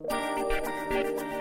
Música